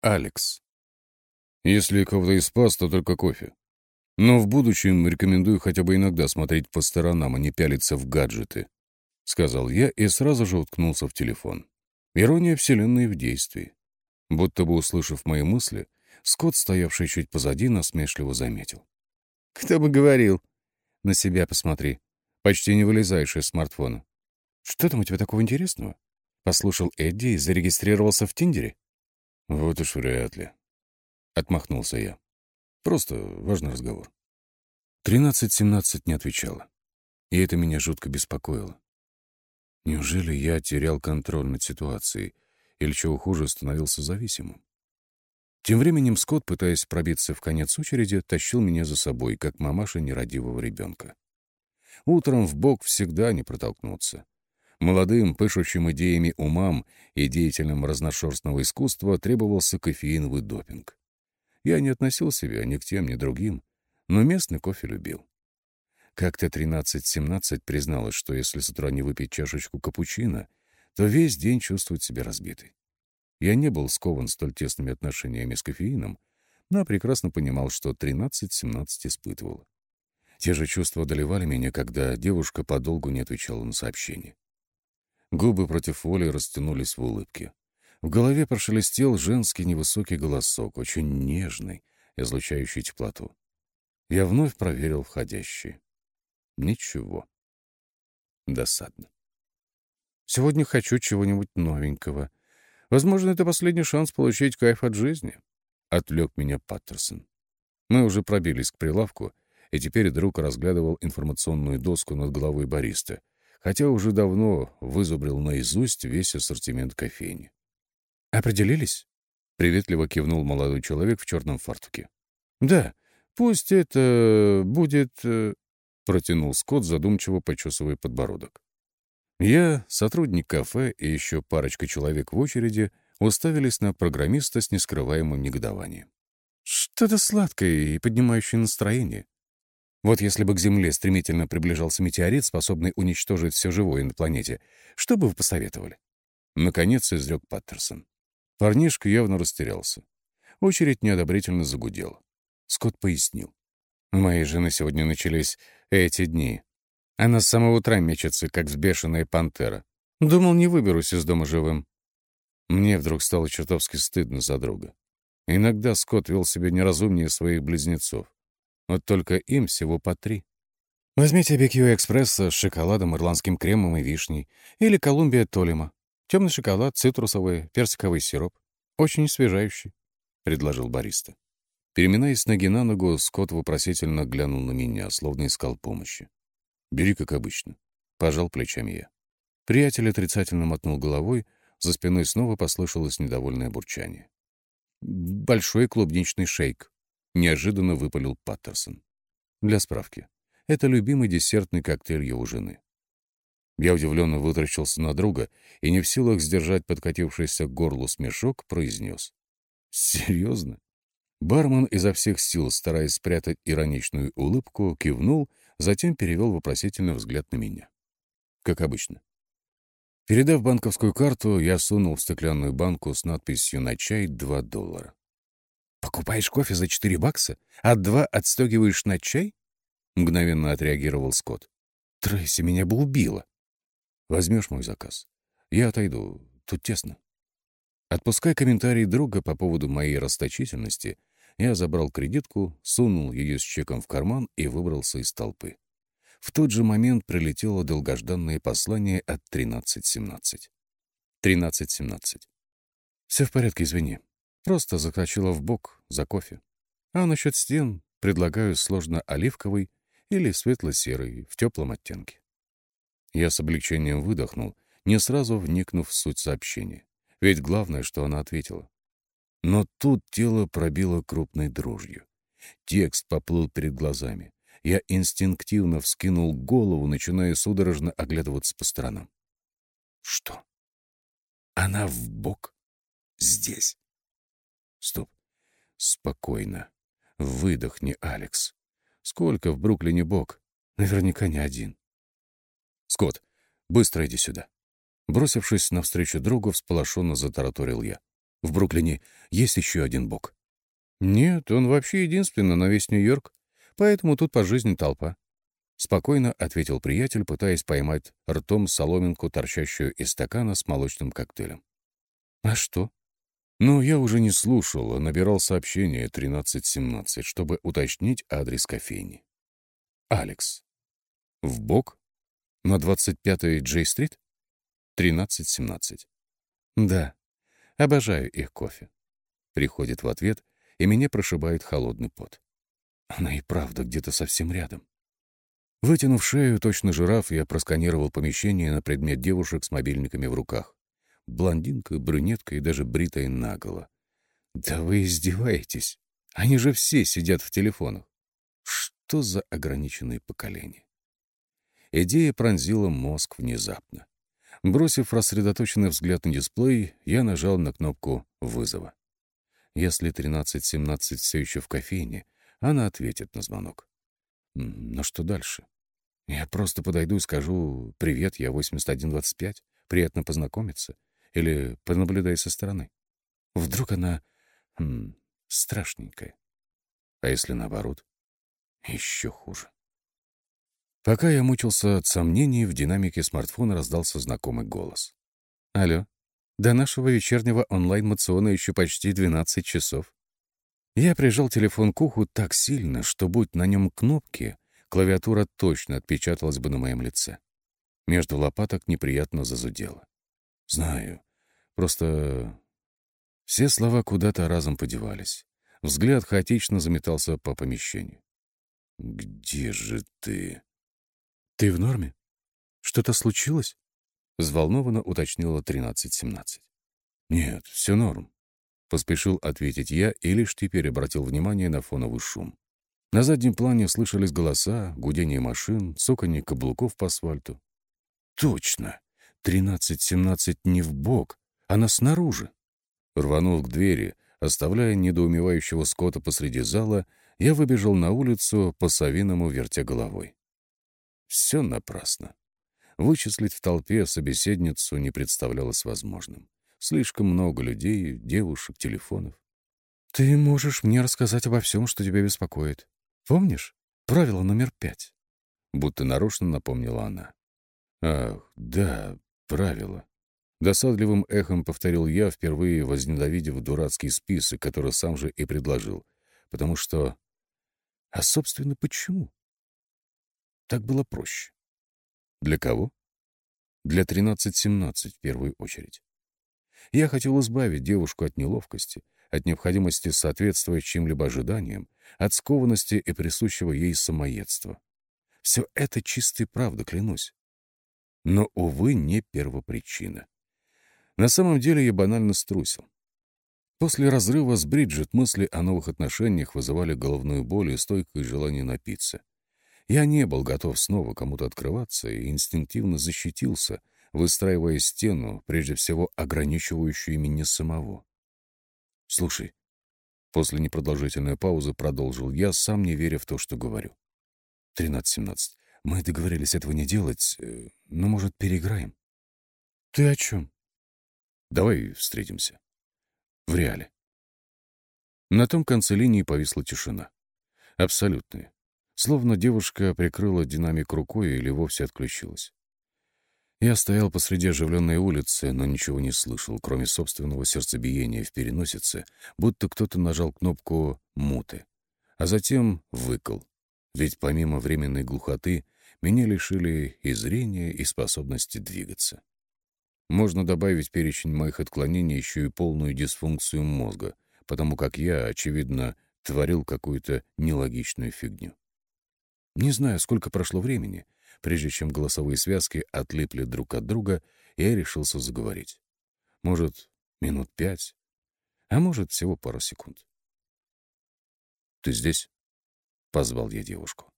Алекс. Если кого-то и спас, то только кофе. Но в будущем рекомендую хотя бы иногда смотреть по сторонам, а не пялиться в гаджеты, — сказал я и сразу же уткнулся в телефон. Ирония Вселенной в действии. Будто бы услышав мои мысли, Скотт, стоявший чуть позади, насмешливо заметил. «Кто бы говорил? На себя посмотри. Почти не вылезаешь из смартфона. Что там у тебя такого интересного? Послушал Эдди и зарегистрировался в Тиндере? Вот уж вряд ли. Отмахнулся я. Просто важный разговор. Тринадцать-семнадцать не отвечала. И это меня жутко беспокоило. Неужели я терял контроль над ситуацией или, чего хуже, становился зависимым? Тем временем Скотт, пытаясь пробиться в конец очереди, тащил меня за собой, как мамаша нерадивого ребенка. Утром в бок всегда не протолкнуться. Молодым, пышущим идеями умам и деятельным разношерстного искусства требовался кофеиновый допинг. Я не относил себя ни к тем, ни другим, но местный кофе любил. Как-то 13-17 призналась, что если с утра не выпить чашечку капучино, то весь день чувствует себя разбитой. Я не был скован столь тесными отношениями с кофеином, но прекрасно понимал, что 13-17 испытывала. Те же чувства одолевали меня, когда девушка подолгу не отвечала на сообщения. Губы против воли растянулись в улыбке. В голове прошелестел женский невысокий голосок, очень нежный, излучающий теплоту. Я вновь проверил входящие. Ничего. Досадно. Сегодня хочу чего-нибудь новенького. Возможно, это последний шанс получить кайф от жизни. Отвлек меня Паттерсон. Мы уже пробились к прилавку, и теперь друг разглядывал информационную доску над головой бариста — хотя уже давно вызубрил наизусть весь ассортимент кофейни. «Определились?» — приветливо кивнул молодой человек в черном фартуке. «Да, пусть это будет...» э, — протянул Скотт, задумчиво почесывая подбородок. Я, сотрудник кафе и еще парочка человек в очереди уставились на программиста с нескрываемым негодованием. Что-то сладкое и поднимающее настроение. Вот если бы к Земле стремительно приближался метеорит, способный уничтожить все живое на планете, что бы вы посоветовали? Наконец изрек Паттерсон. Парнишка явно растерялся. Очередь неодобрительно загудела. Скотт пояснил. У моей жены сегодня начались эти дни. Она с самого утра мечется, как взбешенная пантера. Думал, не выберусь из дома живым. Мне вдруг стало чертовски стыдно за друга. Иногда Скотт вел себя неразумнее своих близнецов. Вот только им всего по три. Возьмите BQ экспресса с шоколадом, ирландским кремом и вишней. Или Колумбия Толима. Темный шоколад, цитрусовый, персиковый сироп. Очень освежающий, — предложил бариста. Переминаясь ноги на ногу, Скотт вопросительно глянул на меня, словно искал помощи. «Бери, как обычно», — пожал плечами я. Приятель отрицательно мотнул головой, за спиной снова послышалось недовольное бурчание. «Большой клубничный шейк», неожиданно выпалил Паттерсон. Для справки, это любимый десертный коктейль его жены. Я удивленно вытаращился на друга и, не в силах сдержать подкатившийся к горлу смешок, произнес. «Серьезно?» Бармен изо всех сил, стараясь спрятать ироничную улыбку, кивнул, затем перевел вопросительный взгляд на меня. Как обычно. Передав банковскую карту, я сунул в стеклянную банку с надписью «На чай 2 доллара». «Покупаешь кофе за 4 бакса, а два отстегиваешь на чай?» — мгновенно отреагировал Скотт. «Трейси меня бы убила». «Возьмешь мой заказ? Я отойду. Тут тесно». Отпуская комментарий друга по поводу моей расточительности, я забрал кредитку, сунул ее с чеком в карман и выбрался из толпы. В тот же момент прилетело долгожданное послание от 1317. 1317. «Все в порядке, извини. Просто закачала в бок за кофе. А насчет стен предлагаю сложно-оливковый или светло-серый в теплом оттенке. Я с облегчением выдохнул, не сразу вникнув в суть сообщения. Ведь главное, что она ответила. Но тут тело пробило крупной дрожью. Текст поплыл перед глазами. Я инстинктивно вскинул голову, начиная судорожно оглядываться по сторонам. Что? Она в бок? Здесь? Стоп. Спокойно. Выдохни, Алекс. Сколько в Бруклине бок? Наверняка не один. Скотт, быстро иди сюда. Бросившись навстречу другу, всполошенно затараторил я. В Бруклине есть еще один бок?» «Нет, он вообще единственный на весь Нью-Йорк, поэтому тут по жизни толпа». Спокойно ответил приятель, пытаясь поймать ртом соломинку, торчащую из стакана с молочным коктейлем. «А что?» «Ну, я уже не слушал, а набирал сообщение 1317, чтобы уточнить адрес кофейни. Алекс. В бок? На 25-й Джей-стрит? 1317. Да, обожаю их кофе. Приходит в ответ, и меня прошибает холодный пот. Она и правда где-то совсем рядом. Вытянув шею, точно жираф, я просканировал помещение на предмет девушек с мобильниками в руках. Блондинка, брюнетка и даже бритая наголо. Да вы издеваетесь. Они же все сидят в телефонах. Что за ограниченное поколение? Идея пронзила мозг внезапно. Бросив рассредоточенный взгляд на дисплей, я нажал на кнопку вызова. Если 13.17 все еще в кофейне, она ответит на звонок. Но что дальше? Я просто подойду и скажу «Привет, я 8125, приятно познакомиться» или «Понаблюдай со стороны». Вдруг она хм, страшненькая. А если наоборот? Еще хуже. Пока я мучился от сомнений, в динамике смартфона раздался знакомый голос. «Алло, до нашего вечернего онлайн-мациона еще почти 12 часов». Я прижал телефон к уху так сильно, что, будь на нем кнопки, клавиатура точно отпечаталась бы на моем лице. Между лопаток неприятно зазудело. Знаю, просто все слова куда-то разом подевались. Взгляд хаотично заметался по помещению. «Где же ты?» «Ты в норме? Что-то случилось?» — взволнованно уточнила 1317. «Нет, все норм», — поспешил ответить я и лишь теперь обратил внимание на фоновый шум. На заднем плане слышались голоса, гудение машин, цоканье каблуков по асфальту. «Точно! 1317 не в бок, она снаружи!» Рванув к двери, оставляя недоумевающего скота посреди зала, я выбежал на улицу, по-совиному вертя головой. Все напрасно. Вычислить в толпе собеседницу не представлялось возможным. Слишком много людей, девушек, телефонов. «Ты можешь мне рассказать обо всем, что тебя беспокоит. Помнишь? Правило номер пять». Будто нарочно напомнила она. «Ах, да, правило». Досадливым эхом повторил я, впервые возненавидев дурацкий список, который сам же и предложил. Потому что а, собственно, почему? Так было проще. Для кого? Для 13-17 в первую очередь. Я хотел избавить девушку от неловкости, от необходимости соответствовать чьим-либо ожиданиям, от скованности и присущего ей самоедства. Все это чистая правда, клянусь. Но, увы, не первопричина. На самом деле я банально струсил. После разрыва с Бриджит мысли о новых отношениях вызывали головную боль и стойкое желание напиться. Я не был готов снова кому-то открываться и инстинктивно защитился, выстраивая стену, прежде всего ограничивающую меня самого. «Слушай», — после непродолжительной паузы продолжил я, сам не веря в то, что говорю. «Тринадцать-семнадцать. Мы договорились этого не делать, э, но, может, переиграем?» «Ты о чем?» «Давай встретимся». В реале. На том конце линии повисла тишина. Абсолютная. Словно девушка прикрыла динамик рукой или вовсе отключилась. Я стоял посреди оживленной улицы, но ничего не слышал, кроме собственного сердцебиения в переносице, будто кто-то нажал кнопку «муты», а затем выкол. Ведь помимо временной глухоты меня лишили и зрения, и способности двигаться. Можно добавить перечень моих отклонений еще и полную дисфункцию мозга, потому как я, очевидно, творил какую-то нелогичную фигню. Не знаю, сколько прошло времени, прежде чем голосовые связки отлипли друг от друга, я решился заговорить. Может, минут пять, а может, всего пару секунд. «Ты здесь?» — позвал я девушку.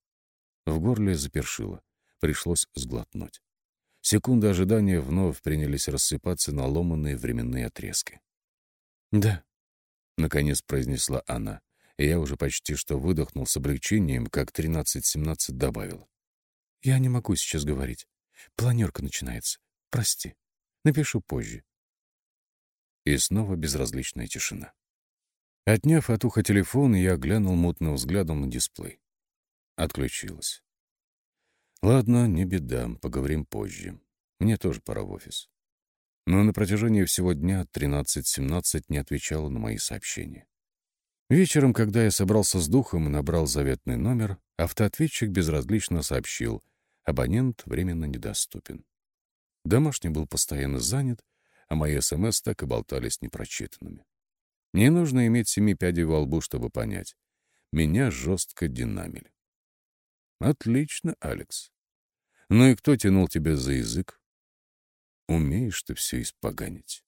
В горле запершило, пришлось сглотнуть. Секунды ожидания вновь принялись рассыпаться на ломанные временные отрезки. «Да», — наконец произнесла она, и я уже почти что выдохнул с облегчением, как 13-17 добавил. «Я не могу сейчас говорить. Планерка начинается. Прости. Напишу позже. И снова безразличная тишина. Отняв от уха телефон, я глянул мутным взглядом на дисплей. Отключилась. Ладно, не беда, поговорим позже. Мне тоже пора в офис. Но на протяжении всего дня 13.17 не отвечала на мои сообщения. Вечером, когда я собрался с духом и набрал заветный номер, автоответчик безразлично сообщил, абонент временно недоступен. Домашний был постоянно занят, а мои СМС так и болтались непрочитанными. Не нужно иметь семи пядей во лбу, чтобы понять. Меня жестко динамили. Отлично, Алекс. Ну и кто тянул тебя за язык? Умеешь ты все испоганить.